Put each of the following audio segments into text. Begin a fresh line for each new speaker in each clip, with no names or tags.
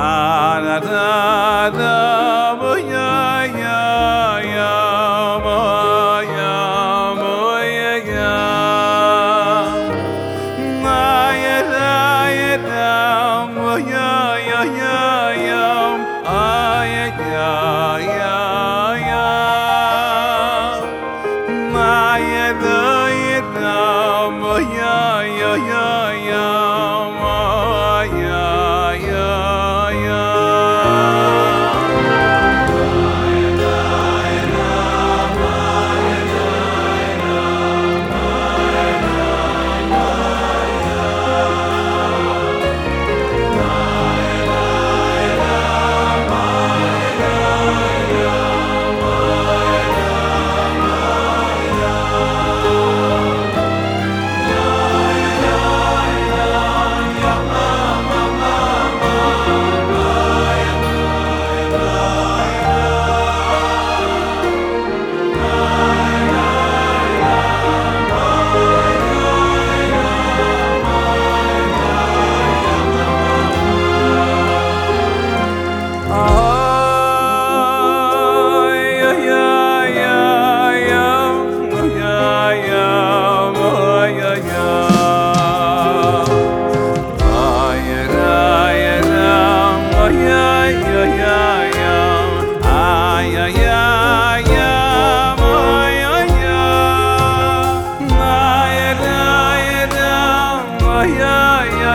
da da da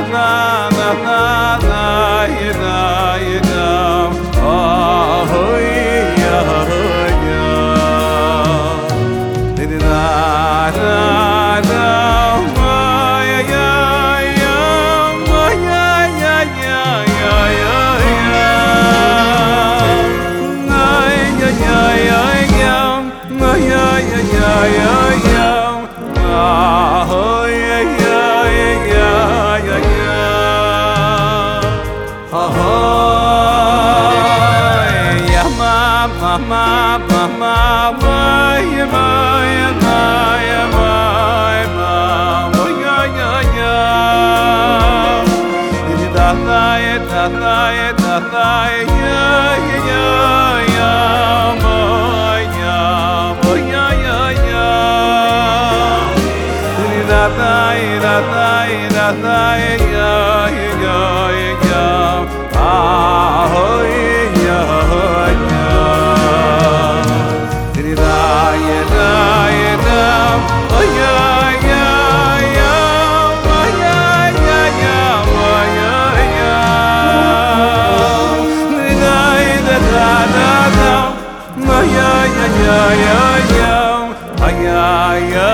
Bye. dai da dai da dai ya ya ya ya ah ya ya ya ya dai da